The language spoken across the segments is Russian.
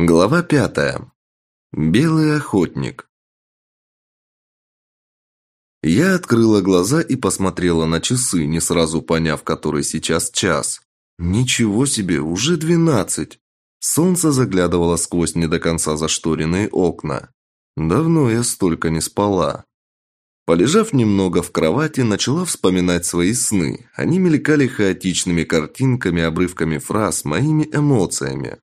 Глава пятая. Белый охотник. Я открыла глаза и посмотрела на часы, не сразу поняв, который сейчас час. Ничего себе, уже двенадцать. Солнце заглядывало сквозь не до конца зашторенные окна. Давно я столько не спала. Полежав немного в кровати, начала вспоминать свои сны. Они мелькали хаотичными картинками, обрывками фраз, моими эмоциями.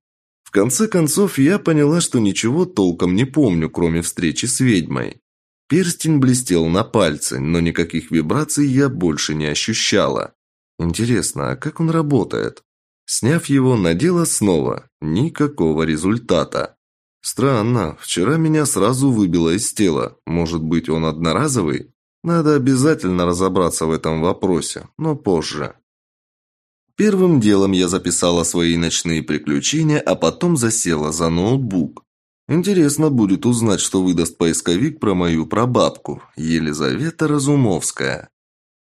Конце концов, я поняла, что ничего толком не помню, кроме встречи с ведьмой. Перстень блестел на пальце, но никаких вибраций я больше не ощущала. Интересно, а как он работает? Сняв его, надела снова. Никакого результата. Странно, вчера меня сразу выбило из тела. Может быть, он одноразовый? Надо обязательно разобраться в этом вопросе, но позже. Первым делом я записала свои ночные приключения, а потом засела за ноутбук. Интересно будет узнать, что выдаст поисковик про мою прабабку, Елизавета Разумовская.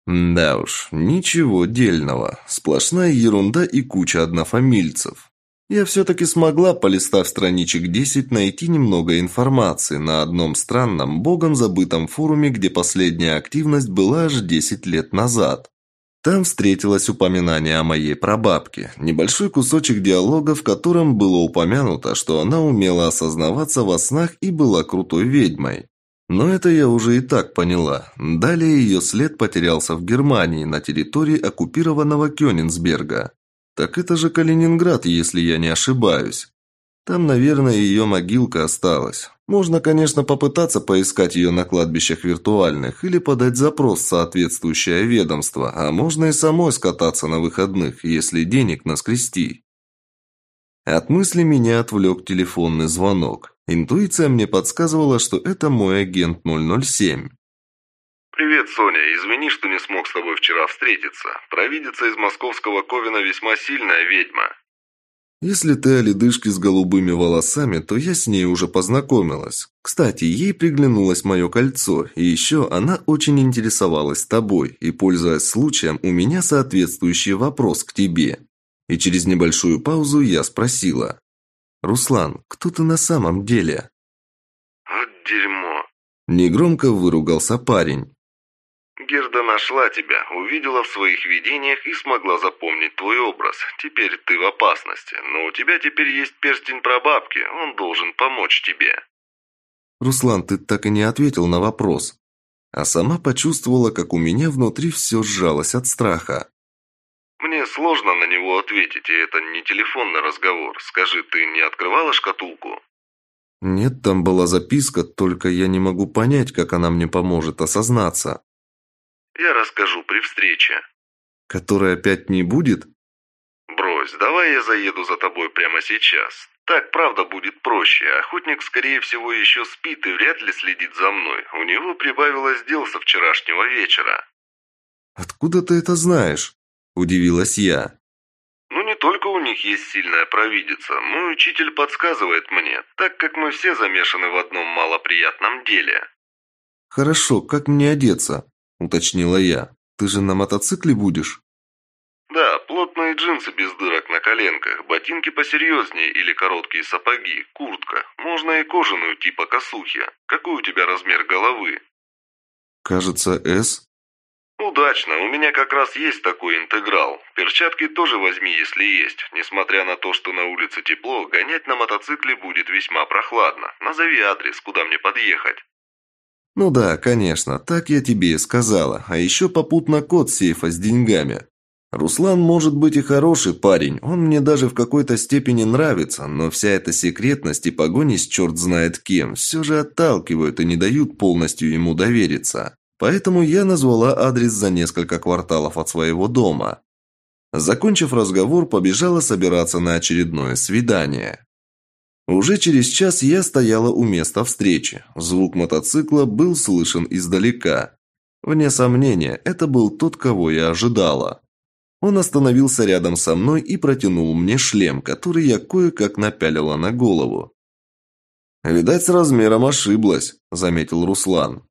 Да уж, ничего дельного. Сплошная ерунда и куча однофамильцев. Я все-таки смогла, полистав страничек 10, найти немного информации на одном странном, богом забытом форуме, где последняя активность была аж 10 лет назад. Там встретилось упоминание о моей прабабке, небольшой кусочек диалога, в котором было упомянуто, что она умела осознаваться во снах и была крутой ведьмой. Но это я уже и так поняла. Далее ее след потерялся в Германии, на территории оккупированного Кёнигсберга. Так это же Калининград, если я не ошибаюсь. Там, наверное, ее могилка осталась. Можно, конечно, попытаться поискать ее на кладбищах виртуальных или подать запрос в соответствующее ведомство, а можно и самой скататься на выходных, если денег наскрести. От мысли меня отвлек телефонный звонок. Интуиция мне подсказывала, что это мой агент 007. «Привет, Соня. Извини, что не смог с тобой вчера встретиться. Провидица из московского Ковина весьма сильная ведьма. Если ты о ледышке с голубыми волосами, то я с ней уже познакомилась. Кстати, ей приглянулось мое кольцо, и еще она очень интересовалась тобой, и, пользуясь случаем, у меня соответствующий вопрос к тебе. И через небольшую паузу я спросила. «Руслан, кто ты на самом деле?» «Вот дерьмо!» Негромко выругался парень. Герда нашла тебя, увидела в своих видениях и смогла запомнить твой образ. Теперь ты в опасности, но у тебя теперь есть перстень прабабки, он должен помочь тебе. Руслан, ты так и не ответил на вопрос. А сама почувствовала, как у меня внутри все сжалось от страха. Мне сложно на него ответить, и это не телефонный разговор. Скажи, ты не открывала шкатулку? Нет, там была записка, только я не могу понять, как она мне поможет осознаться. Я расскажу при встрече. Которой опять не будет? Брось, давай я заеду за тобой прямо сейчас. Так, правда, будет проще. Охотник, скорее всего, еще спит и вряд ли следит за мной. У него прибавилось дел со вчерашнего вечера. Откуда ты это знаешь? Удивилась я. Ну, не только у них есть сильная провидица. Мой учитель подсказывает мне, так как мы все замешаны в одном малоприятном деле. Хорошо, как мне одеться? Уточнила я. Ты же на мотоцикле будешь? Да, плотные джинсы без дырок на коленках, ботинки посерьезнее или короткие сапоги, куртка. Можно и кожаную типа косухи. Какой у тебя размер головы? Кажется, S. Удачно, у меня как раз есть такой интеграл. Перчатки тоже возьми, если есть. Несмотря на то, что на улице тепло, гонять на мотоцикле будет весьма прохладно. Назови адрес, куда мне подъехать. Ну да, конечно, так я тебе и сказала. А еще попутно код сейфа с деньгами. Руслан может быть и хороший парень, он мне даже в какой-то степени нравится, но вся эта секретность и погони с черт знает кем все же отталкивают и не дают полностью ему довериться. Поэтому я назвала адрес за несколько кварталов от своего дома. Закончив разговор, побежала собираться на очередное свидание. Уже через час я стояла у места встречи. Звук мотоцикла был слышен издалека. Вне сомнения, это был тот, кого я ожидала. Он остановился рядом со мной и протянул мне шлем, который я кое-как напялила на голову. «Видать, с размером ошиблась», – заметил Руслан.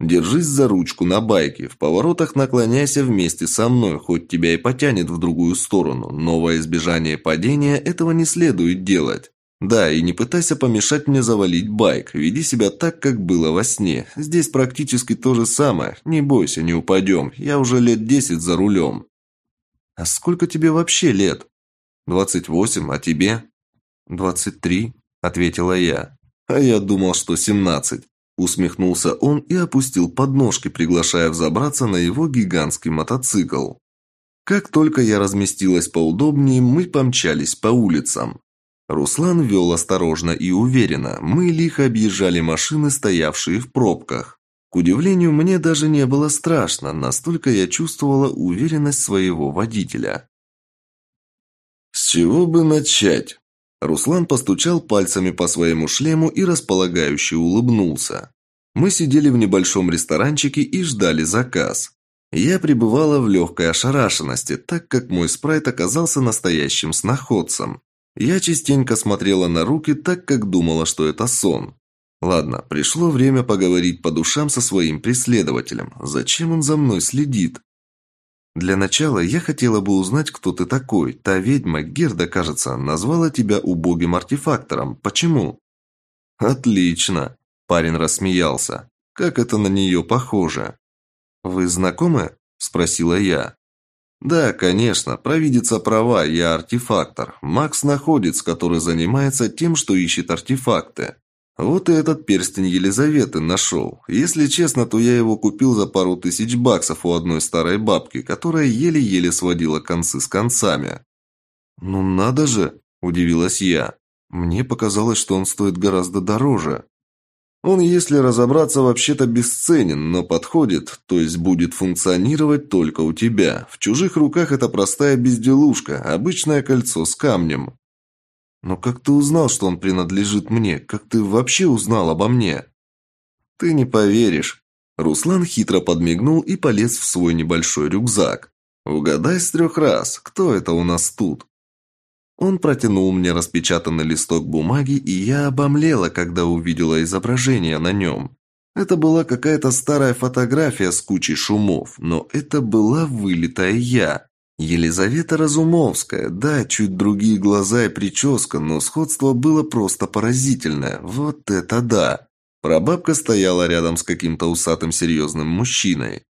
«Держись за ручку на байке, в поворотах наклоняйся вместе со мной, хоть тебя и потянет в другую сторону, но во избежание падения этого не следует делать. Да, и не пытайся помешать мне завалить байк. Веди себя так, как было во сне. Здесь практически то же самое. Не бойся, не упадем. Я уже лет десять за рулем. А сколько тебе вообще лет? Двадцать восемь, а тебе? Двадцать три, ответила я. А я думал, что семнадцать. Усмехнулся он и опустил подножки, приглашая взобраться на его гигантский мотоцикл. Как только я разместилась поудобнее, мы помчались по улицам. Руслан вел осторожно и уверенно. Мы лихо объезжали машины, стоявшие в пробках. К удивлению, мне даже не было страшно, настолько я чувствовала уверенность своего водителя. «С чего бы начать?» Руслан постучал пальцами по своему шлему и располагающе улыбнулся. Мы сидели в небольшом ресторанчике и ждали заказ. Я пребывала в легкой ошарашенности, так как мой спрайт оказался настоящим сноходцем. Я частенько смотрела на руки, так как думала, что это сон. Ладно, пришло время поговорить по душам со своим преследователем. Зачем он за мной следит? Для начала я хотела бы узнать, кто ты такой. Та ведьма, Герда, кажется, назвала тебя убогим артефактором. Почему? Отлично. Парень рассмеялся. Как это на нее похоже? Вы знакомы? Спросила я. Да, конечно, провидица права, я артефактор. Макс-находец, который занимается тем, что ищет артефакты. Вот и этот перстень Елизаветы нашел. Если честно, то я его купил за пару тысяч баксов у одной старой бабки, которая еле-еле сводила концы с концами. «Ну надо же!» – удивилась я. Мне показалось, что он стоит гораздо дороже. Он, если разобраться, вообще-то бесценен, но подходит, то есть будет функционировать только у тебя. В чужих руках это простая безделушка, обычное кольцо с камнем. Но как ты узнал, что он принадлежит мне? Как ты вообще узнал обо мне? Ты не поверишь. Руслан хитро подмигнул и полез в свой небольшой рюкзак. Угадай с трех раз, кто это у нас тут? Он протянул мне распечатанный листок бумаги, и я обомлела, когда увидела изображение на нем. Это была какая-то старая фотография с кучей шумов, но это была вылитая я. Елизавета Разумовская, да, чуть другие глаза и прическа, но сходство было просто поразительное. Вот это да! Прабабка стояла рядом с каким-то усатым серьезным мужчиной.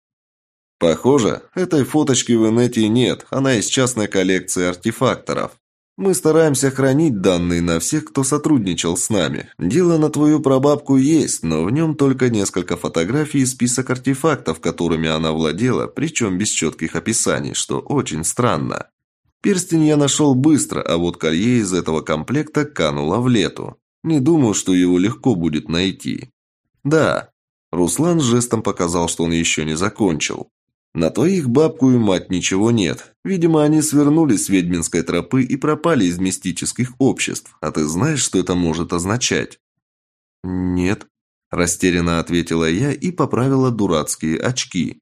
Похоже, этой фоточки в инете нет, она из частной коллекции артефакторов. Мы стараемся хранить данные на всех, кто сотрудничал с нами. Дело на твою прабабку есть, но в нем только несколько фотографий и список артефактов, которыми она владела, причем без четких описаний, что очень странно. Перстень я нашел быстро, а вот колье из этого комплекта кануло в лету. Не думаю, что его легко будет найти. Да, Руслан жестом показал, что он еще не закончил. На твоих бабку и мать ничего нет. Видимо, они свернули с ведьминской тропы и пропали из мистических обществ. А ты знаешь, что это может означать? Нет, растерянно ответила я и поправила дурацкие очки.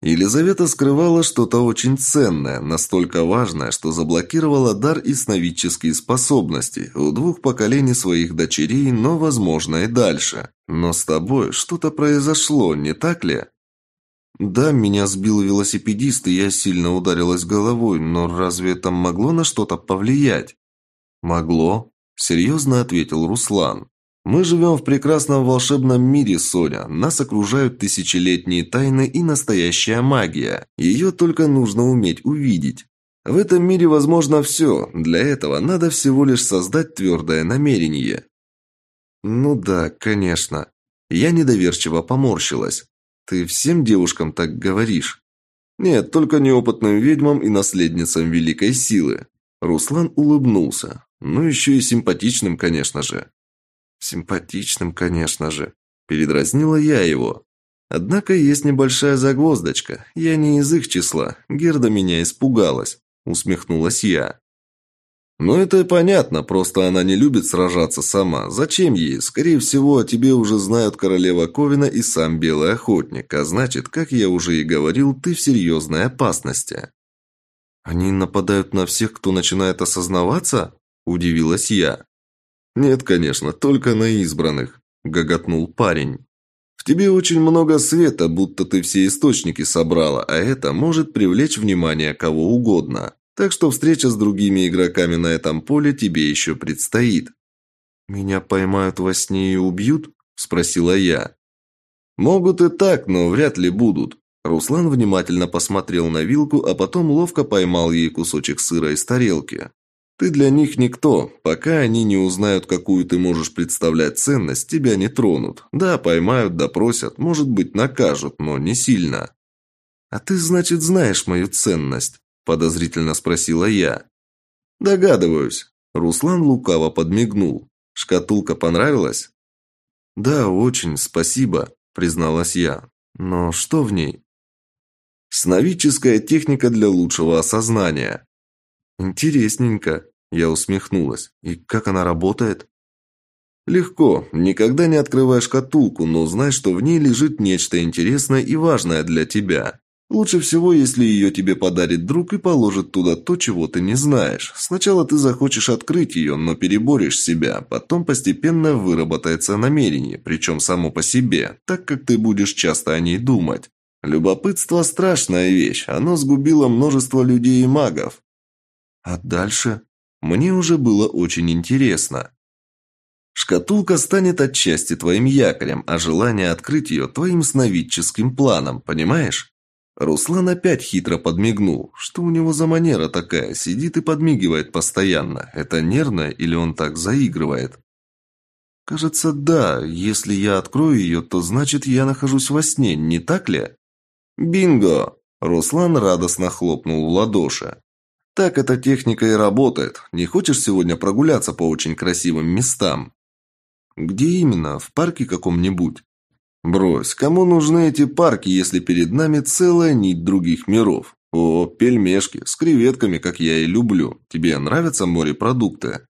Елизавета скрывала что-то очень ценное, настолько важное, что заблокировала дар и сновидческие способности у двух поколений своих дочерей, но, возможно, и дальше. Но с тобой что-то произошло, не так ли? Да, меня сбил велосипедист, и я сильно ударилась головой, но разве это могло на что-то повлиять? Могло, серьезно ответил Руслан. Мы живем в прекрасном волшебном мире, Соня. Нас окружают тысячелетние тайны и настоящая магия. Ее только нужно уметь увидеть. В этом мире возможно все. Для этого надо всего лишь создать твердое намерение. Ну да, конечно. Я недоверчиво поморщилась. Ты всем девушкам так говоришь? Нет, только неопытным ведьмам и наследницам великой силы. Руслан улыбнулся. Ну еще и симпатичным, конечно же. Симпатичным, конечно же. Передразнила я его. Однако есть небольшая загвоздочка. Я не из их числа. Герда меня испугалась. Усмехнулась я. «Ну, это понятно, просто она не любит сражаться сама. Зачем ей? Скорее всего, о тебе уже знают королева Ковина и сам Белый Охотник, а значит, как я уже и говорил, ты в серьезной опасности». «Они нападают на всех, кто начинает осознаваться?» – удивилась я. «Нет, конечно, только на избранных», – гоготнул парень. «В тебе очень много света, будто ты все источники собрала, а это может привлечь внимание кого угодно». Так что встреча с другими игроками на этом поле тебе еще предстоит. «Меня поймают во сне и убьют?» – спросила я. «Могут и так, но вряд ли будут». Руслан внимательно посмотрел на вилку, а потом ловко поймал ей кусочек сыра из тарелки. «Ты для них никто. Пока они не узнают, какую ты можешь представлять ценность, тебя не тронут. Да, поймают, допросят, может быть, накажут, но не сильно». «А ты, значит, знаешь мою ценность?» – подозрительно спросила я. «Догадываюсь». Руслан лукаво подмигнул. «Шкатулка понравилась?» «Да, очень, спасибо», – призналась я. «Но что в ней?» «Сновидческая техника для лучшего осознания». «Интересненько», – я усмехнулась. «И как она работает?» «Легко. Никогда не открывай шкатулку, но знай, что в ней лежит нечто интересное и важное для тебя. Лучше всего, если ее тебе подарит друг и положит туда то, чего ты не знаешь. Сначала ты захочешь открыть ее, но переборешь себя. Потом постепенно выработается намерение, причем само по себе, так как ты будешь часто о ней думать. Любопытство – страшная вещь. Оно сгубило множество людей и магов. А дальше? Мне уже было очень интересно. Шкатулка станет отчасти твоим якорем, а желание открыть ее – твоим сновидческим планом, понимаешь? Руслан опять хитро подмигнул. Что у него за манера такая? Сидит и подмигивает постоянно. Это нервно или он так заигрывает? Кажется, да. Если я открою ее, то значит я нахожусь во сне, не так ли? Бинго! Руслан радостно хлопнул в ладоши. Так эта техника и работает. Не хочешь сегодня прогуляться по очень красивым местам? Где именно? В парке каком-нибудь? Брось, кому нужны эти парки, если перед нами целая нить других миров? О, пельмешки, с креветками, как я и люблю. Тебе нравятся морепродукты?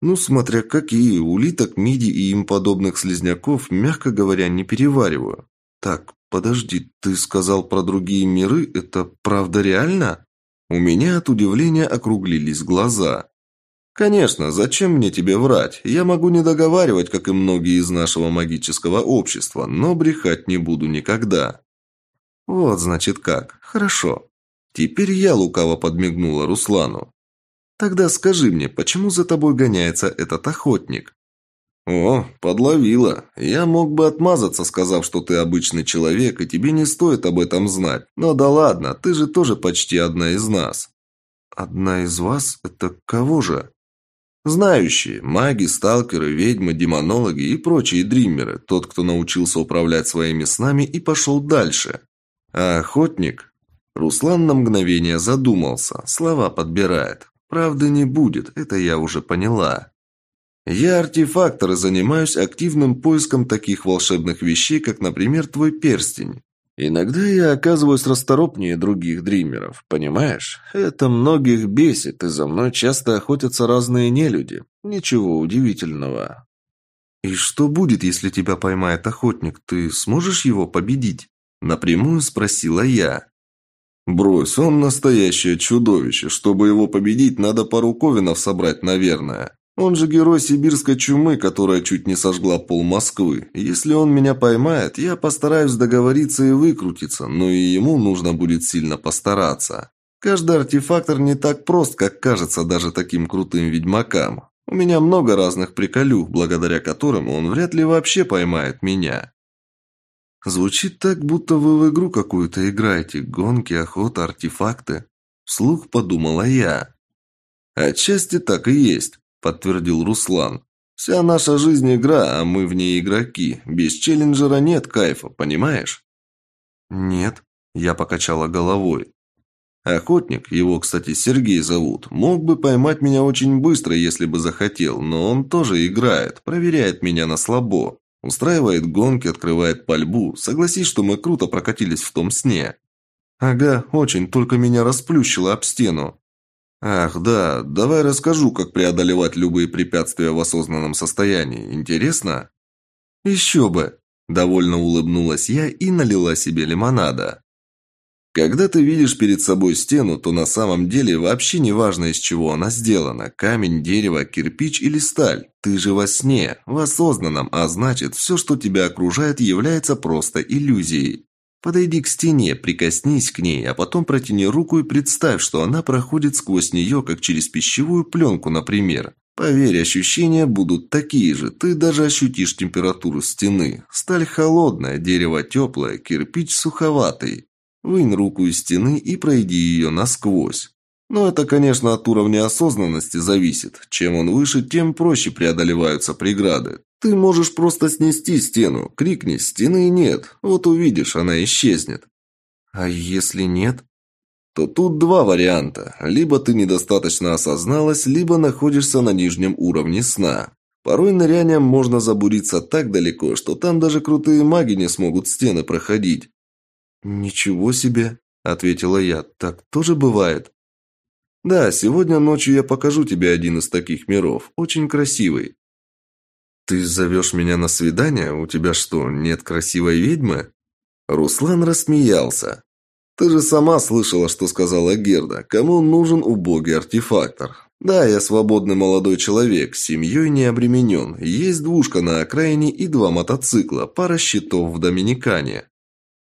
Ну, смотря какие, улиток, миди и им подобных слизняков, мягко говоря, не перевариваю. Так, подожди, ты сказал про другие миры, это правда реально? У меня от удивления округлились глаза. Конечно, зачем мне тебе врать? Я могу не договаривать, как и многие из нашего магического общества, но брехать не буду никогда. Вот, значит, как. Хорошо. Теперь я лукаво подмигнула Руслану. Тогда скажи мне, почему за тобой гоняется этот охотник? О, подловила. Я мог бы отмазаться, сказав, что ты обычный человек, и тебе не стоит об этом знать. Но да ладно, ты же тоже почти одна из нас. Одна из вас? Это кого же? Знающие – маги, сталкеры, ведьмы, демонологи и прочие дриммеры, тот, кто научился управлять своими снами и пошел дальше. А охотник? Руслан на мгновение задумался, слова подбирает. Правды не будет, это я уже поняла. Я артефактор и занимаюсь активным поиском таких волшебных вещей, как, например, твой перстень. Иногда я оказываюсь расторопнее других дримеров, понимаешь? Это многих бесит, и за мной часто охотятся разные нелюди. Ничего удивительного. И что будет, если тебя поймает охотник? Ты сможешь его победить? Напрямую спросила я. Брось, он настоящее чудовище. Чтобы его победить, надо пару ковинов собрать, наверное. Он же герой сибирской чумы, которая чуть не сожгла пол Москвы. Если он меня поймает, я постараюсь договориться и выкрутиться, но и ему нужно будет сильно постараться. Каждый артефактор не так прост, как кажется даже таким крутым ведьмакам. У меня много разных приколюх, благодаря которым он вряд ли вообще поймает меня. Звучит так, будто вы в игру какую-то играете. Гонки, охота, артефакты. Вслух подумала я. Отчасти так и есть. – подтвердил Руслан. «Вся наша жизнь игра, а мы в ней игроки. Без челленджера нет кайфа, понимаешь?» «Нет», – я покачала головой. Охотник, его, кстати, Сергей зовут, мог бы поймать меня очень быстро, если бы захотел, но он тоже играет, проверяет меня на слабо. Устраивает гонки, открывает пальбу. Согласись, что мы круто прокатились в том сне. Ага, очень, только меня расплющило об стену. «Ах, да, давай расскажу, как преодолевать любые препятствия в осознанном состоянии. Интересно?» «Еще бы!» – довольно улыбнулась я и налила себе лимонада. Когда ты видишь перед собой стену, то на самом деле вообще не важно, из чего она сделана – камень, дерево, кирпич или сталь. Ты же во сне, в осознанном, а значит, все, что тебя окружает, является просто иллюзией. Подойди к стене, прикоснись к ней, а потом протяни руку и представь, что она проходит сквозь нее, как через пищевую пленку, например. Поверь, ощущения будут такие же. Ты даже ощутишь температуру стены. Сталь холодная, дерево теплое, кирпич суховатый. Вынь руку из стены и пройди ее насквозь. Но это, конечно, от уровня осознанности зависит. Чем он выше, тем проще преодолеваются преграды. Ты можешь просто снести стену. Крикни «Стены нет!» Вот увидишь, она исчезнет. А если нет? то тут два варианта. Либо ты недостаточно осозналась, либо находишься на нижнем уровне сна. Порой нырянием можно забуриться так далеко, что там даже крутые маги не смогут стены проходить. «Ничего себе!» – ответила я. «Так тоже бывает?» «Да, сегодня ночью я покажу тебе один из таких миров. Очень красивый». «Ты зовешь меня на свидание? У тебя что, нет красивой ведьмы?» Руслан рассмеялся. Ты же сама слышала, что сказала Герда. Кому нужен убогий артефактор? Да, я свободный молодой человек, семьей не обременен. Есть двушка на окраине и два мотоцикла, пара счетов в Доминикане.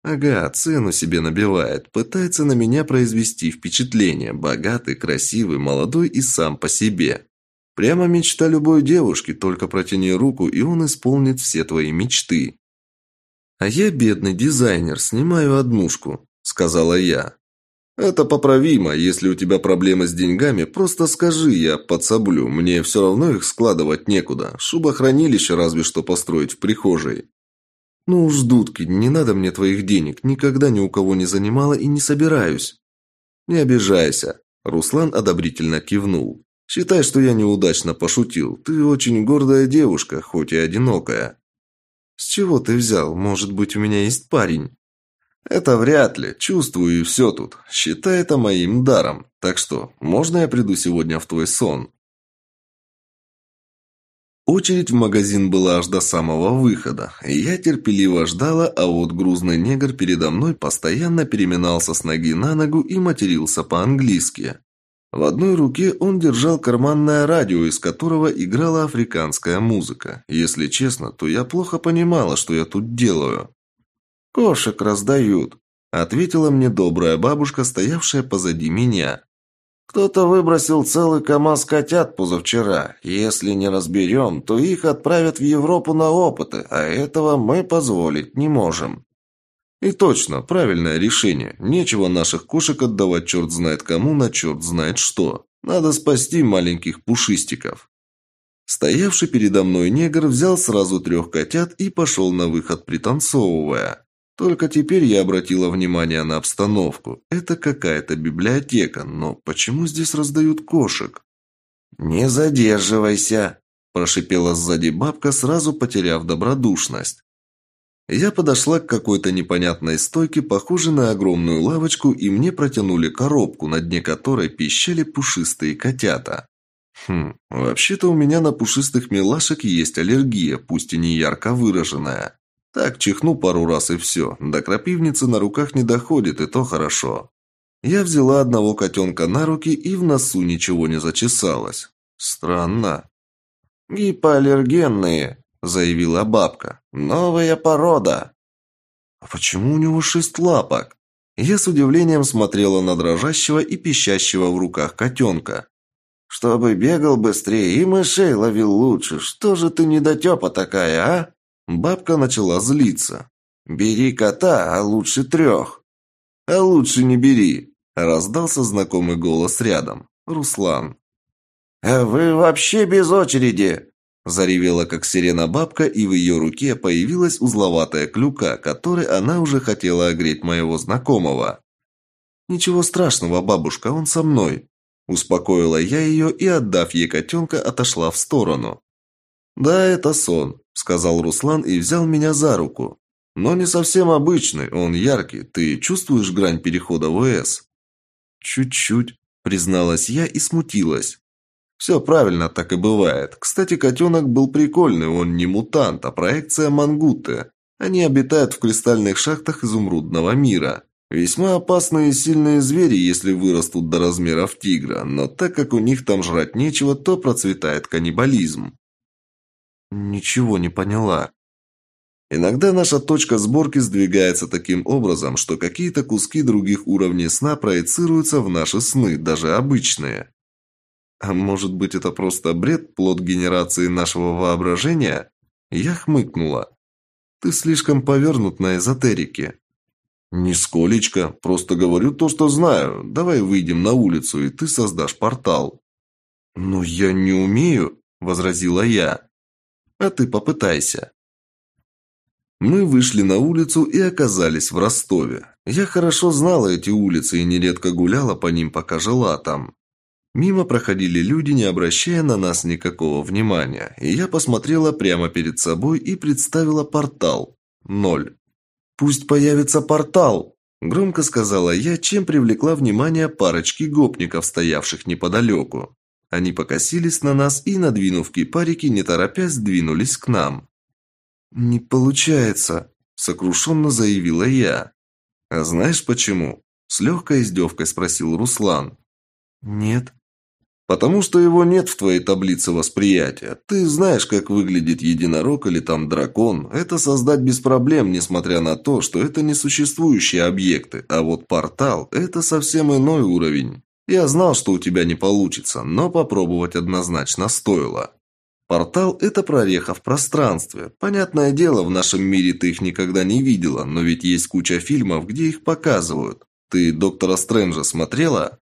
Ага, цену себе набивает, пытается на меня произвести впечатление. Богатый, красивый, молодой и сам по себе. Прямо мечта любой девушки, только протяни руку, и он исполнит все твои мечты. А я бедный дизайнер, снимаю однушку. – сказала я. «Это поправимо. Если у тебя проблемы с деньгами, просто скажи, я подсоблю. Мне все равно их складывать некуда. Шубохранилище разве что построить в прихожей». «Ну уж, дудки, не надо мне твоих денег. Никогда ни у кого не занимала и не собираюсь». «Не обижайся». Руслан одобрительно кивнул. «Считай, что я неудачно пошутил. Ты очень гордая девушка, хоть и одинокая». «С чего ты взял? Может быть, у меня есть парень?» «Это вряд ли. Чувствую и все тут. Считай это моим даром. Так что, можно я приду сегодня в твой сон?» Очередь в магазин была аж до самого выхода. Я терпеливо ждала, а вот грузный негр передо мной постоянно переминался с ноги на ногу и матерился по-английски. В одной руке он держал карманное радио, из которого играла африканская музыка. Если честно, то я плохо понимала, что я тут делаю. «Кошек раздают», – ответила мне добрая бабушка, стоявшая позади меня. «Кто-то выбросил целый КАМАЗ котят позавчера. Если не разберем, то их отправят в Европу на опыты, а этого мы позволить не можем». И точно, правильное решение. Нечего наших кошек отдавать черт знает кому на черт знает что. Надо спасти маленьких пушистиков. Стоявший передо мной негр взял сразу трех котят и пошел на выход, пританцовывая. Только теперь я обратила внимание на обстановку. Это какая-то библиотека, но почему здесь раздают кошек? «Не задерживайся!» – прошипела сзади бабка, сразу потеряв добродушность. Я подошла к какой-то непонятной стойке, похожей на огромную лавочку, и мне протянули коробку, на дне которой пищали пушистые котята. Хм, вообще-то у меня на пушистых милашек есть аллергия, пусть и не ярко выраженная. Так чихну пару раз и все. До крапивницы на руках не доходит, и то хорошо. Я взяла одного котенка на руки, и в носу ничего не зачесалось. Странно. «Гипоаллергенные», – заявила бабка. «Новая порода». «А почему у него шесть лапок?» Я с удивлением смотрела на дрожащего и пищащего в руках котенка. «Чтобы бегал быстрее и мышей ловил лучше. Что же ты недотепа такая, а?» Бабка начала злиться. «Бери кота, а лучше трех». «А лучше не бери», – раздался знакомый голос рядом. Руслан. «А вы вообще без очереди!» Заревела, как сирена бабка, и в ее руке появилась узловатая клюка, которой она уже хотела огреть моего знакомого. «Ничего страшного, бабушка, он со мной», – успокоила я ее и, отдав ей котенка, отошла в сторону. «Да, это сон», – сказал Руслан и взял меня за руку. «Но не совсем обычный, он яркий. Ты чувствуешь грань перехода в ОС?» «Чуть-чуть», – призналась я и смутилась. «Все правильно, так и бывает. Кстати, котенок был прикольный, он не мутант, а проекция мангуты. Они обитают в кристальных шахтах изумрудного мира. Весьма опасные и сильные звери, если вырастут до размеров тигра, но так как у них там жрать нечего, то процветает каннибализм. Ничего не поняла. Иногда наша точка сборки сдвигается таким образом, что какие-то куски других уровней сна проецируются в наши сны, даже обычные. А может быть, это просто бред, плод генерации нашего воображения? Я хмыкнула. Ты слишком повернут на эзотерике. Нисколечко, просто говорю то, что знаю. Давай выйдем на улицу, и ты создашь портал. Но я не умею, возразила я. А ты попытайся. Мы вышли на улицу и оказались в Ростове. Я хорошо знала эти улицы и нередко гуляла по ним, пока жила там. Мимо проходили люди, не обращая на нас никакого внимания, и я посмотрела прямо перед собой и представила портал. Ноль. «Пусть появится портал!» – громко сказала я, чем привлекла внимание парочки гопников, стоявших неподалеку. Они покосились на нас и, надвинув кипарики, не торопясь, двинулись к нам. «Не получается», – сокрушенно заявила я. «А знаешь почему?» – с легкой издевкой спросил Руслан. «Нет». «Потому что его нет в твоей таблице восприятия. Ты знаешь, как выглядит единорог или там дракон. Это создать без проблем, несмотря на то, что это несуществующие объекты. А вот портал – это совсем иной уровень. Я знал, что у тебя не получится, но попробовать однозначно стоило». Портал – это прореха в пространстве. Понятное дело, в нашем мире ты их никогда не видела, но ведь есть куча фильмов, где их показывают. Ты «Доктора Стрэнджа» смотрела?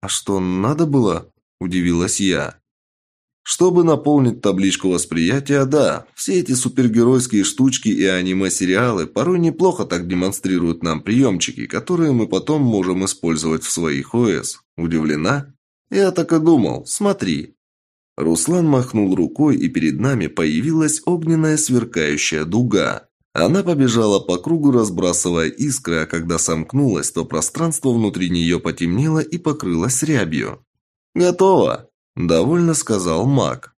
А что, надо было? Удивилась я. Чтобы наполнить табличку восприятия, да. Все эти супергеройские штучки и аниме-сериалы порой неплохо так демонстрируют нам приемчики, которые мы потом можем использовать в своих ОС. Удивлена? Я так и думал. Смотри. Руслан махнул рукой, и перед нами появилась огненная сверкающая дуга. Она побежала по кругу, разбрасывая искры, а когда сомкнулась, то пространство внутри нее потемнело и покрылось рябью. «Готово!» – довольно сказал маг.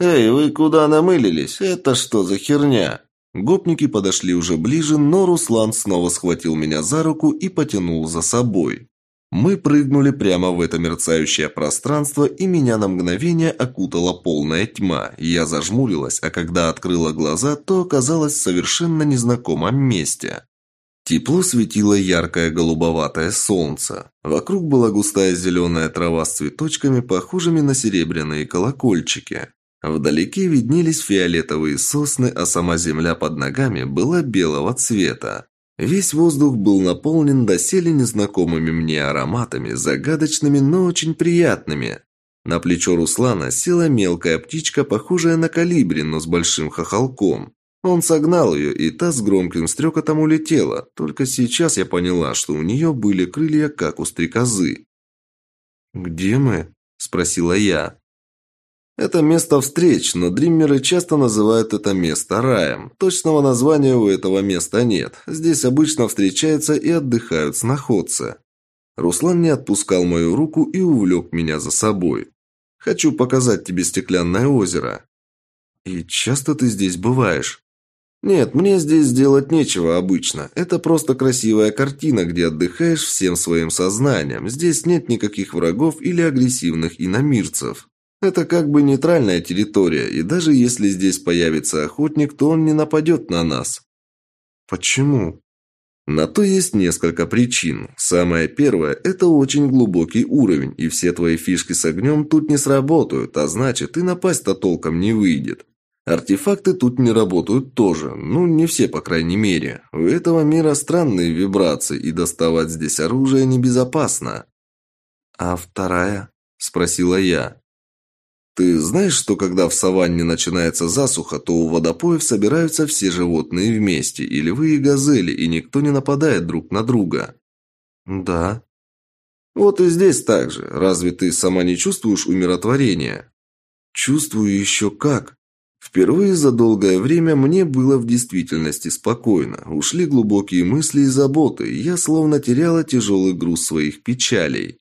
«Эй, вы куда намылились? Это что за херня?» Гопники подошли уже ближе, но Руслан снова схватил меня за руку и потянул за собой. Мы прыгнули прямо в это мерцающее пространство, и меня на мгновение окутала полная тьма. Я зажмурилась, а когда открыла глаза, то оказалась в совершенно незнакомом месте. Тепло светило яркое голубоватое солнце. Вокруг была густая зеленая трава с цветочками, похожими на серебряные колокольчики. Вдалеке виднелись фиолетовые сосны, а сама земля под ногами была белого цвета. Весь воздух был наполнен доселе незнакомыми мне ароматами, загадочными, но очень приятными. На плечо Руслана села мелкая птичка, похожая на калибри, но с большим хохолком. Он согнал ее, и та с громким стрекотом улетела. Только сейчас я поняла, что у нее были крылья, как у стрекозы. «Где мы?» – спросила я. Это место встреч, но дриммеры часто называют это место раем. Точного названия у этого места нет. Здесь обычно встречаются и отдыхают сноходцы. Руслан не отпускал мою руку и увлек меня за собой. «Хочу показать тебе стеклянное озеро». «И часто ты здесь бываешь?» «Нет, мне здесь делать нечего обычно. Это просто красивая картина, где отдыхаешь всем своим сознанием. Здесь нет никаких врагов или агрессивных иномирцев». Это как бы нейтральная территория, и даже если здесь появится охотник, то он не нападет на нас. Почему? На то есть несколько причин. Самое первое – это очень глубокий уровень, и все твои фишки с огнем тут не сработают, а значит и напасть-то толком не выйдет. Артефакты тут не работают тоже, ну не все по крайней мере. У этого мира странные вибрации, и доставать здесь оружие небезопасно. «А вторая?» – спросила я. Ты знаешь, что когда в саванне начинается засуха, то у водопоев собираются все животные вместе, и львы, и газели, и никто не нападает друг на друга? Да. Вот и здесь так же. Разве ты сама не чувствуешь умиротворения? Чувствую еще как. Впервые за долгое время мне было в действительности спокойно. Ушли глубокие мысли и заботы, и я словно теряла тяжелый груз своих печалей.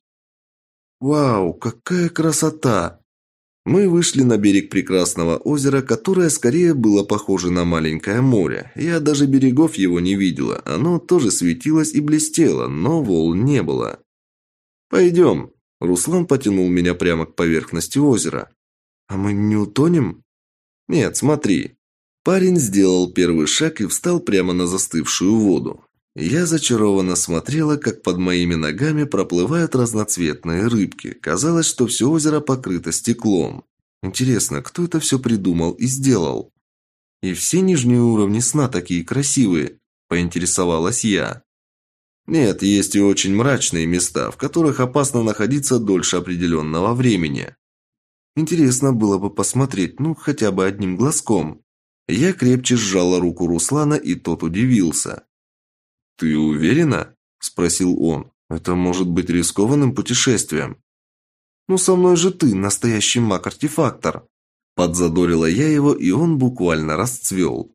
«Вау, какая красота!» Мы вышли на берег прекрасного озера, которое скорее было похоже на маленькое море. Я даже берегов его не видела. Оно тоже светилось и блестело, но волн не было. «Пойдем». Руслан потянул меня прямо к поверхности озера. «А мы не утонем?» «Нет, смотри». Парень сделал первый шаг и встал прямо на застывшую воду. Я зачарованно смотрела, как под моими ногами проплывают разноцветные рыбки. Казалось, что все озеро покрыто стеклом. Интересно, кто это все придумал и сделал? И все нижние уровни сна такие красивые, поинтересовалась я. Нет, есть и очень мрачные места, в которых опасно находиться дольше определенного времени. Интересно было бы посмотреть, ну, хотя бы одним глазком. Я крепче сжала руку Руслана, и тот удивился. «Ты уверена?» – спросил он. «Это может быть рискованным путешествием». «Ну, со мной же ты, настоящий маг-артефактор». Подзадорила я его, и он буквально расцвел.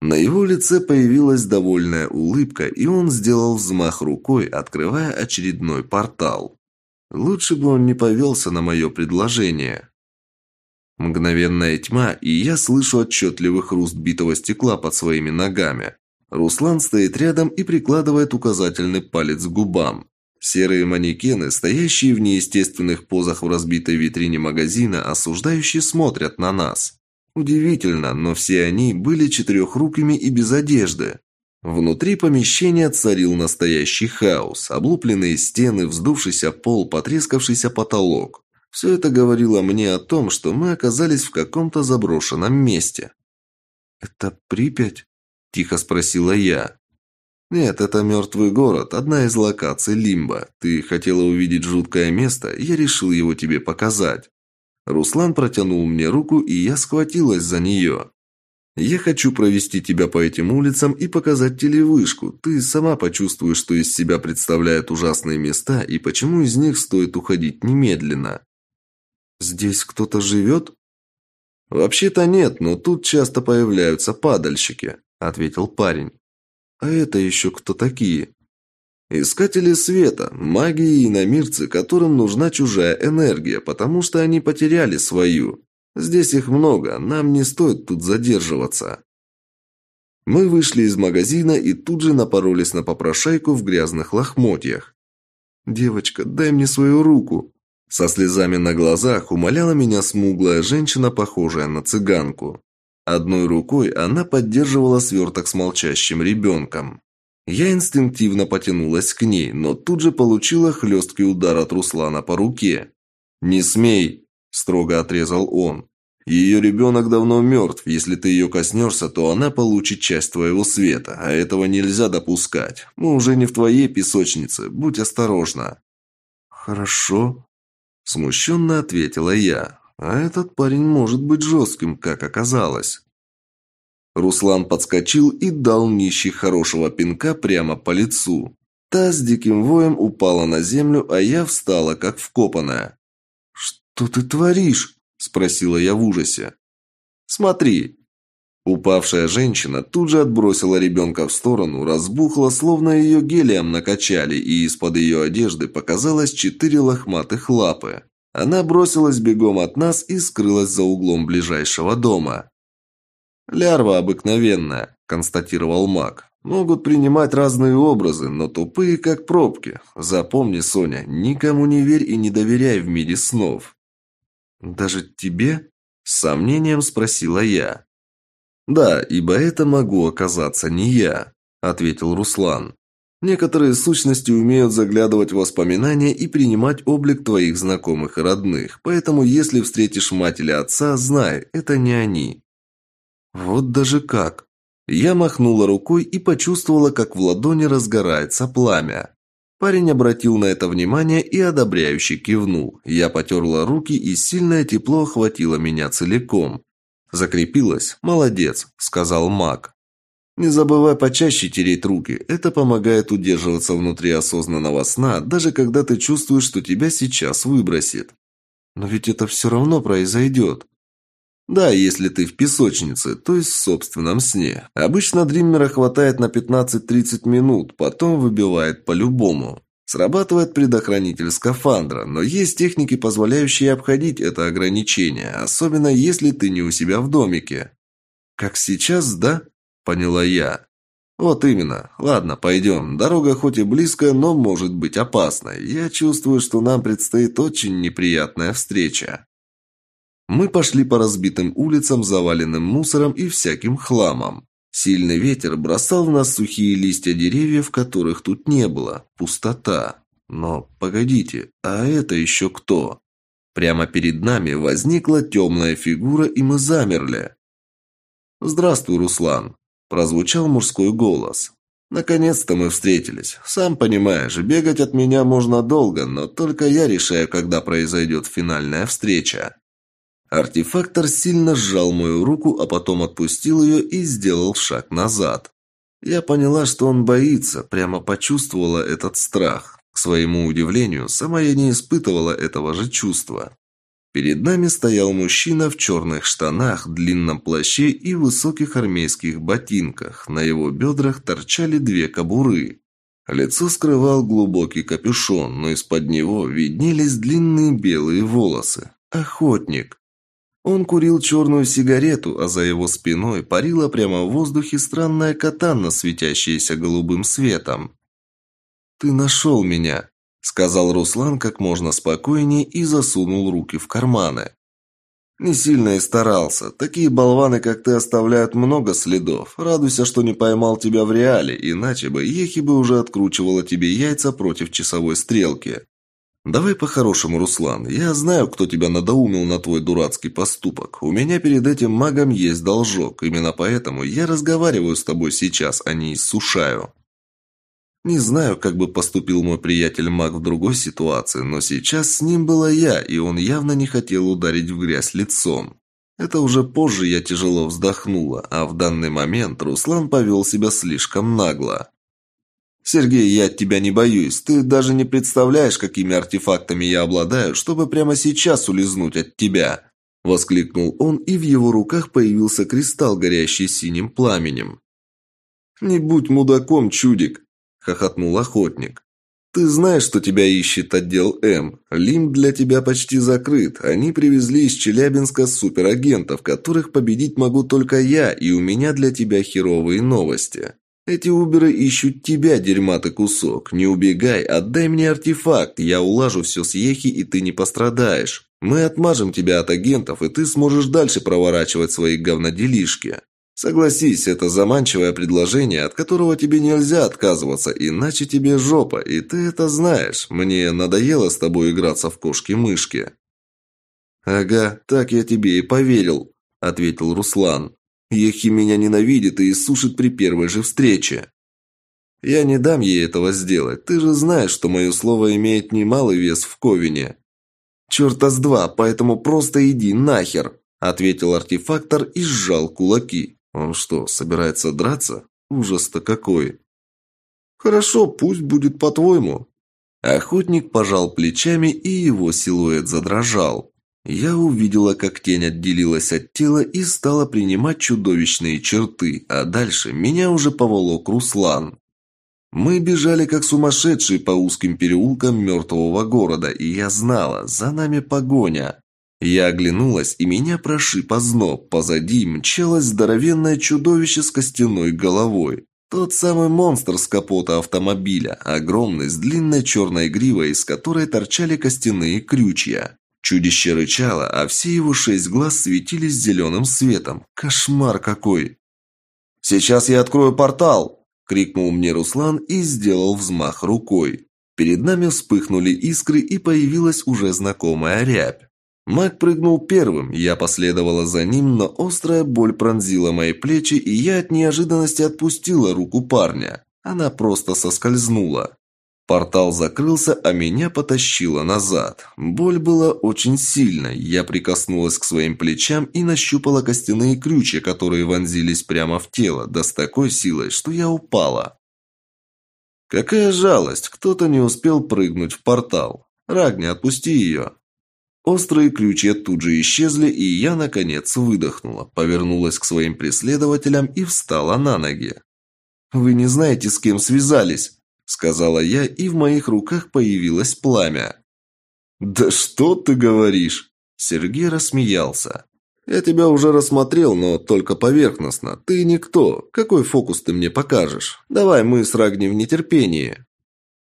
На его лице появилась довольная улыбка, и он сделал взмах рукой, открывая очередной портал. Лучше бы он не повелся на мое предложение. Мгновенная тьма, и я слышу отчетливый хруст битого стекла под своими ногами. Руслан стоит рядом и прикладывает указательный палец к губам. Серые манекены, стоящие в неестественных позах в разбитой витрине магазина, осуждающие смотрят на нас. Удивительно, но все они были четырехрукими и без одежды. Внутри помещения царил настоящий хаос. Облупленные стены, вздувшийся пол, потрескавшийся потолок. Все это говорило мне о том, что мы оказались в каком-то заброшенном месте. «Это Припять?» – тихо спросила я. «Нет, это мертвый город, одна из локаций Лимба. Ты хотела увидеть жуткое место, я решил его тебе показать». Руслан протянул мне руку, и я схватилась за нее. «Я хочу провести тебя по этим улицам и показать телевышку. Ты сама почувствуешь, что из себя представляют ужасные места и почему из них стоит уходить немедленно». «Здесь кто-то живет?» «Вообще-то нет, но тут часто появляются падальщики», – ответил парень. А это еще кто такие? Искатели света, маги и иномирцы, которым нужна чужая энергия, потому что они потеряли свою. Здесь их много, нам не стоит тут задерживаться. Мы вышли из магазина и тут же напоролись на попрошайку в грязных лохмотьях. «Девочка, дай мне свою руку!» Со слезами на глазах умоляла меня смуглая женщина, похожая на цыганку. Одной рукой она поддерживала сверток с молчащим ребенком. Я инстинктивно потянулась к ней, но тут же получила хлесткий удар от Руслана по руке. «Не смей!» – строго отрезал он. «Ее ребенок давно мертв. Если ты ее коснешься, то она получит часть твоего света, а этого нельзя допускать. Мы уже не в твоей песочнице. Будь осторожна». «Хорошо», – смущенно ответила я. А этот парень может быть жестким, как оказалось. Руслан подскочил и дал нищий хорошего пинка прямо по лицу. Та с диким воем упала на землю, а я встала, как вкопанная. «Что ты творишь?» – спросила я в ужасе. «Смотри». Упавшая женщина тут же отбросила ребенка в сторону, разбухла, словно ее гелием накачали, и из-под ее одежды показалось четыре лохматых лапы. Она бросилась бегом от нас и скрылась за углом ближайшего дома. «Лярва обыкновенная», – констатировал маг. «Могут принимать разные образы, но тупые, как пробки. Запомни, Соня, никому не верь и не доверяй в мире снов». «Даже тебе?» – с сомнением спросила я. «Да, ибо это могу оказаться не я», – ответил Руслан. Некоторые сущности умеют заглядывать в воспоминания и принимать облик твоих знакомых и родных, поэтому если встретишь мать или отца, знай, это не они. Вот даже как. Я махнула рукой и почувствовала, как в ладони разгорается пламя. Парень обратил на это внимание и одобряюще кивнул. Я потерла руки, и сильное тепло охватило меня целиком. Закрепилась. «Молодец», — сказал маг. Не забывай почаще тереть руки. Это помогает удерживаться внутри осознанного сна, даже когда ты чувствуешь, что тебя сейчас выбросит. Но ведь это все равно произойдет. Да, если ты в песочнице, то есть в собственном сне. Обычно дриммера хватает на 15-30 минут, потом выбивает по-любому. Срабатывает предохранитель скафандра, но есть техники, позволяющие обходить это ограничение, особенно если ты не у себя в домике. Как сейчас, да? поняла я. Вот именно. Ладно, пойдем. Дорога хоть и близкая, но может быть опасной. Я чувствую, что нам предстоит очень неприятная встреча. Мы пошли по разбитым улицам, заваленным мусором и всяким хламом. Сильный ветер бросал в нас сухие листья деревьев, которых тут не было. Пустота. Но погодите, а это еще кто? Прямо перед нами возникла темная фигура, и мы замерли. «Здравствуй, Руслан», – прозвучал мужской голос. «Наконец-то мы встретились. Сам понимаешь, бегать от меня можно долго, но только я решаю, когда произойдет финальная встреча». Артефактор сильно сжал мою руку, а потом отпустил ее и сделал шаг назад. Я поняла, что он боится, прямо почувствовала этот страх. К своему удивлению, сама я не испытывала этого же чувства. Перед нами стоял мужчина в черных штанах, длинном плаще и высоких армейских ботинках. На его бедрах торчали две кобуры. Лицо скрывал глубокий капюшон, но из-под него виднелись длинные белые волосы. Охотник. Он курил черную сигарету, а за его спиной парила прямо в воздухе странная катанна, светящаяся голубым светом. «Ты нашел меня», – сказал Руслан как можно спокойнее и засунул руки в карманы. «Не сильно и старался. Такие болваны, как ты, оставляют много следов. Радуйся, что не поймал тебя в реале, иначе бы Ехи бы уже откручивала тебе яйца против часовой стрелки. «Давай по-хорошему, Руслан. Я знаю, кто тебя надоумил на твой дурацкий поступок. У меня перед этим магом есть должок. Именно поэтому я разговариваю с тобой сейчас, а не иссушаю». Не знаю, как бы поступил мой приятель-маг в другой ситуации, но сейчас с ним была я, и он явно не хотел ударить в грязь лицом. Это уже позже я тяжело вздохнула, а в данный момент Руслан повел себя слишком нагло. «Сергей, я тебя не боюсь. Ты даже не представляешь, какими артефактами я обладаю, чтобы прямо сейчас улизнуть от тебя!» Воскликнул он, и в его руках появился кристалл, горящий синим пламенем. «Не будь мудаком, чудик!» – хохотнул охотник. «Ты знаешь, что тебя ищет отдел М. Лим для тебя почти закрыт. Они привезли из Челябинска суперагентов, которых победить могу только я, и у меня для тебя херовые новости. Эти уберы ищут тебя, дерьма ты кусок. Не убегай, отдай мне артефакт. Я улажу все с Ехи, и ты не пострадаешь. Мы отмажем тебя от агентов, и ты сможешь дальше проворачивать свои говноделишки. Согласись, это заманчивое предложение, от которого тебе нельзя отказываться, иначе тебе жопа, и ты это знаешь. Мне надоело с тобой играться в кошки-мышки». «Ага, так я тебе и поверил», – ответил Руслан. Ехи меня ненавидит и иссушит при первой же встрече. Я не дам ей этого сделать. Ты же знаешь, что мое слово имеет немалый вес в Ковине. Черта с два, поэтому просто иди нахер, ответил артефактор и сжал кулаки. Он что, собирается драться? Ужас-то какой. Хорошо, пусть будет по-твоему. Охотник пожал плечами, и его силуэт задрожал. Я увидела, как тень отделилась от тела и стала принимать чудовищные черты, а дальше меня уже поволок Руслан. Мы бежали как сумасшедшие по узким переулкам мертвого города, и я знала, за нами погоня. Я оглянулась, и меня прошиб озноб. Позади мчалось здоровенное чудовище с костяной головой. Тот самый монстр с капота автомобиля, огромный, с длинной черной гривой, из которой торчали костяные крючья. Чудище рычало, а все его шесть глаз светились зеленым светом. Кошмар какой! «Сейчас я открою портал!» – крикнул мне Руслан и сделал взмах рукой. Перед нами вспыхнули искры и появилась уже знакомая рябь. Маг прыгнул первым, я последовала за ним, но острая боль пронзила мои плечи, и я от неожиданности отпустила руку парня. Она просто соскользнула. Портал закрылся, а меня потащило назад. Боль была очень сильной. Я прикоснулась к своим плечам и нащупала костяные крючья, которые вонзились прямо в тело, да с такой силой, что я упала. Какая жалость, кто-то не успел прыгнуть в портал. Рагни, отпусти ее. Острые крючья тут же исчезли, и я, наконец, выдохнула, повернулась к своим преследователям и встала на ноги. «Вы не знаете, с кем связались?» Сказала я, и в моих руках появилось пламя. «Да что ты говоришь?» Сергей рассмеялся. «Я тебя уже рассмотрел, но только поверхностно. Ты никто. Какой фокус ты мне покажешь? Давай мы с Рагни в нетерпении».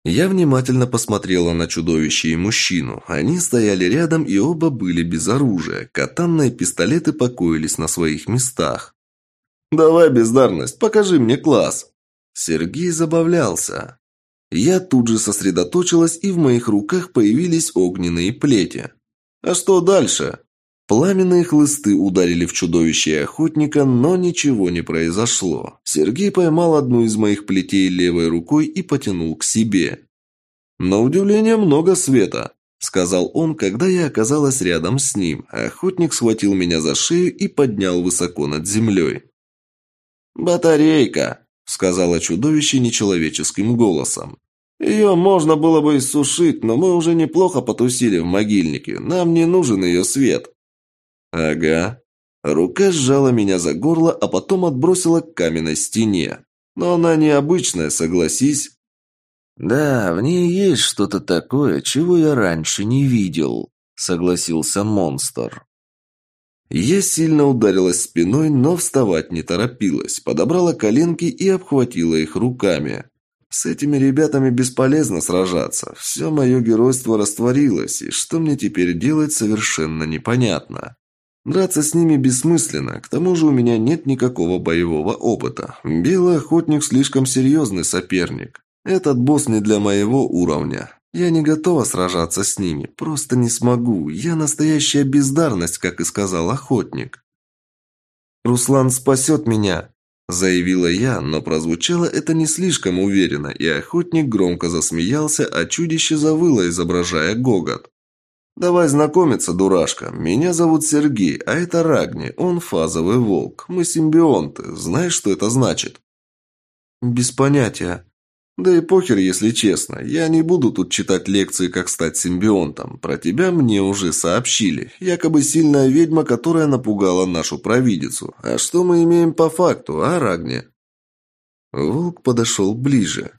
Я внимательно посмотрела на чудовище и мужчину. Они стояли рядом и оба были без оружия. Катанные пистолеты покоились на своих местах. Давай, бездарность, покажи мне класс. Сергей забавлялся. Я тут же сосредоточилась, и в моих руках появились огненные плети. А что дальше? Пламенные хлысты ударили в чудовище охотника, но ничего не произошло. Сергей поймал одну из моих плетей левой рукой и потянул к себе. «На удивление много света», – сказал он, когда я оказалась рядом с ним. Охотник схватил меня за шею и поднял высоко над землей. «Батарейка», – сказала чудовище нечеловеческим голосом. «Ее можно было бы иссушить, но мы уже неплохо потусили в могильнике. Нам не нужен ее свет». «Ага». Рука сжала меня за горло, а потом отбросила к каменной стене. Но она необычная, согласись. «Да, в ней есть что-то такое, чего я раньше не видел», — согласился монстр. Я сильно ударилась спиной, но вставать не торопилась, подобрала коленки и обхватила их руками. С этими ребятами бесполезно сражаться. Все мое геройство растворилось, и что мне теперь делать, совершенно непонятно. Драться с ними бессмысленно, к тому же у меня нет никакого боевого опыта. Белый охотник слишком серьезный соперник. Этот босс не для моего уровня. Я не готова сражаться с ними, просто не смогу. Я настоящая бездарность, как и сказал охотник. «Руслан спасет меня», – заявила я, но прозвучало это не слишком уверенно, и охотник громко засмеялся, а чудище завыло, изображая гогот. «Давай знакомиться, дурашка. Меня зовут Сергей, а это Рагни. Он фазовый волк. Мы симбионты. Знаешь, что это значит?» «Без понятия». «Да и похер, если честно. Я не буду тут читать лекции, как стать симбионтом. Про тебя мне уже сообщили. Якобы сильная ведьма, которая напугала нашу провидицу. А что мы имеем по факту, а, Рагни?» Волк подошел ближе.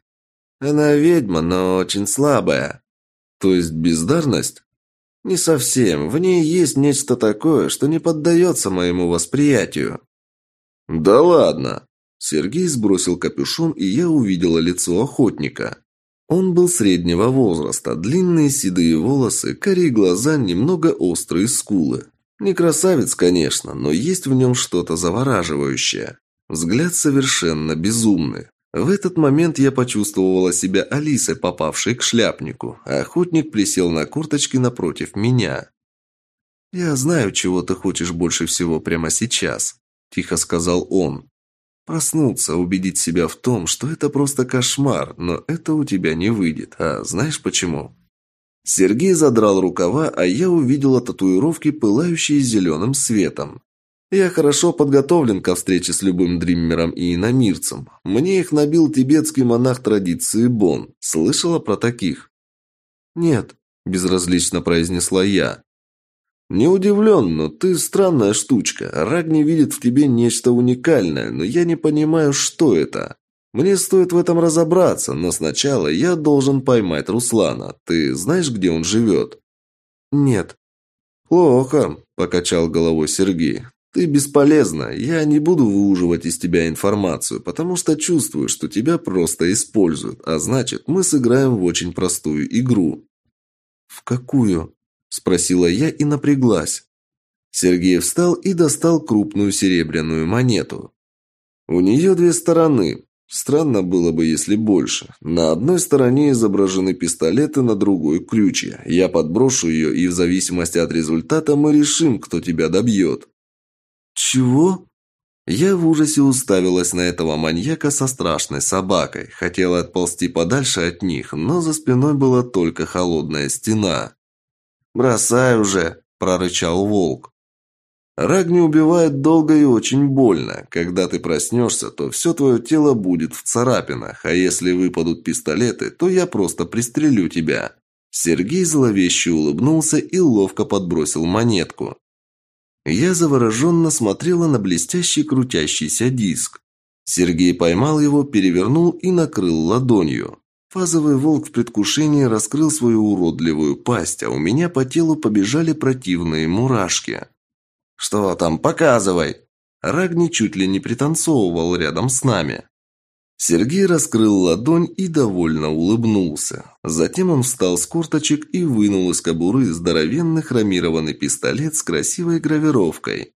«Она ведьма, но очень слабая». «То есть бездарность?» «Не совсем. В ней есть нечто такое, что не поддается моему восприятию». «Да ладно!» Сергей сбросил капюшон, и я увидела лицо охотника. Он был среднего возраста, длинные седые волосы, карие глаза, немного острые скулы. Не красавец, конечно, но есть в нем что-то завораживающее. Взгляд совершенно безумный. В этот момент я почувствовала себя Алисой, попавшей к шляпнику, а охотник присел на курточки напротив меня. «Я знаю, чего ты хочешь больше всего прямо сейчас», – тихо сказал он. «Проснуться, убедить себя в том, что это просто кошмар, но это у тебя не выйдет. А знаешь почему?» Сергей задрал рукава, а я увидела татуировки, пылающие зеленым светом. Я хорошо подготовлен ко встрече с любым дриммером и иномирцем. Мне их набил тибетский монах традиции Бон. Слышала про таких? Нет, безразлично произнесла я. Не удивлен, но ты странная штучка. Рагни видит в тебе нечто уникальное, но я не понимаю, что это. Мне стоит в этом разобраться, но сначала я должен поймать Руслана. Ты знаешь, где он живет? Нет. Плохо, покачал головой Сергей. «Ты бесполезна. Я не буду выуживать из тебя информацию, потому что чувствую, что тебя просто используют, а значит, мы сыграем в очень простую игру». «В какую?» – спросила я и напряглась. Сергей встал и достал крупную серебряную монету. У нее две стороны. Странно было бы, если больше. На одной стороне изображены пистолеты, на другой – ключи. Я подброшу ее, и в зависимости от результата мы решим, кто тебя добьет. «Чего?» Я в ужасе уставилась на этого маньяка со страшной собакой. Хотела отползти подальше от них, но за спиной была только холодная стена. «Бросай уже!» – прорычал волк. Рагни убивает долго и очень больно. Когда ты проснешься, то все твое тело будет в царапинах, а если выпадут пистолеты, то я просто пристрелю тебя». Сергей зловеще улыбнулся и ловко подбросил монетку. Я завороженно смотрела на блестящий крутящийся диск. Сергей поймал его, перевернул и накрыл ладонью. Фазовый волк в предвкушении раскрыл свою уродливую пасть, а у меня по телу побежали противные мурашки. «Что там, показывай!» Рагни чуть ли не пританцовывал рядом с нами. Сергей раскрыл ладонь и довольно улыбнулся. Затем он встал с курточек и вынул из кобуры здоровенный хромированный пистолет с красивой гравировкой.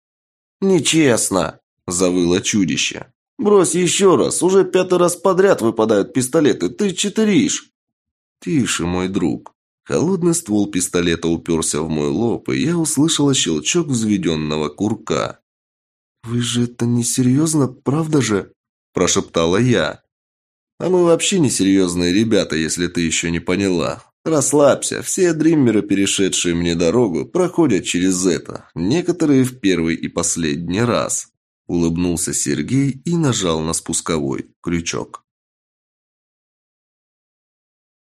«Нечестно!» – завыло чудище. «Брось еще раз, уже пятый раз подряд выпадают пистолеты, ты читеришь!» «Тише, мой друг». Холодный ствол пистолета уперся в мой лоб, и я услышала щелчок взведенного курка. «Вы же это не серьезно, правда же?» – прошептала я. «А мы вообще не серьезные ребята, если ты еще не поняла. Расслабься, все дриммеры, перешедшие мне дорогу, проходят через это. Некоторые в первый и последний раз». Улыбнулся Сергей и нажал на спусковой крючок.